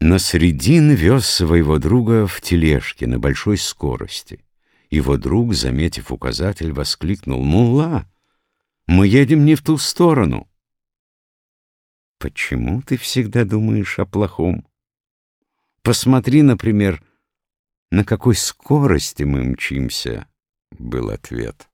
Насредин вез своего друга в тележке на большой скорости. Его друг, заметив указатель, воскликнул «Мулла, мы едем не в ту сторону». «Почему ты всегда думаешь о плохом? Посмотри, например, на какой скорости мы мчимся», — был ответ.